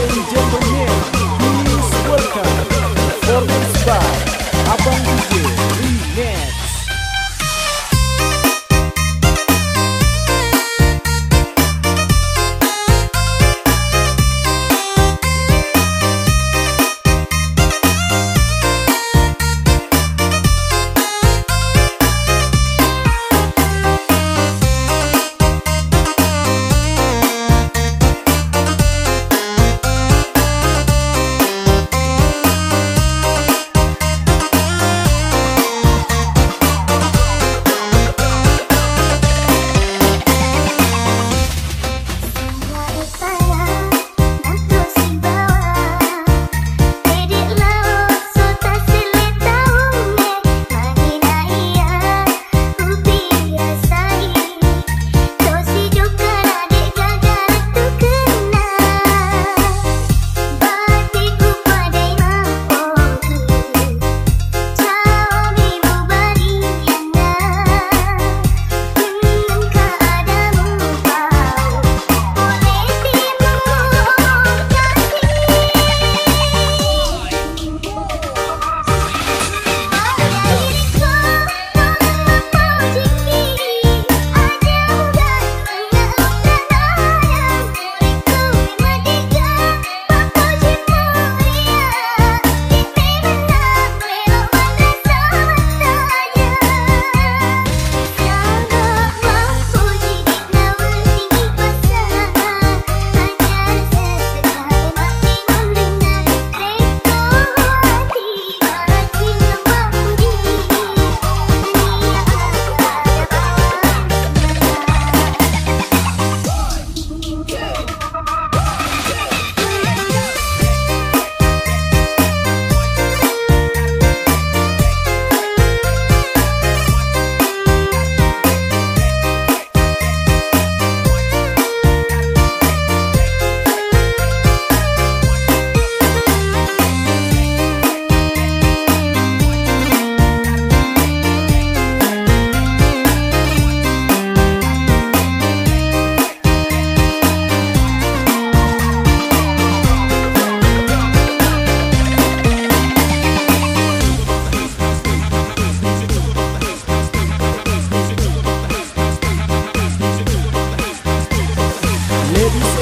Всем идет мне, не сколько.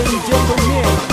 一间封面。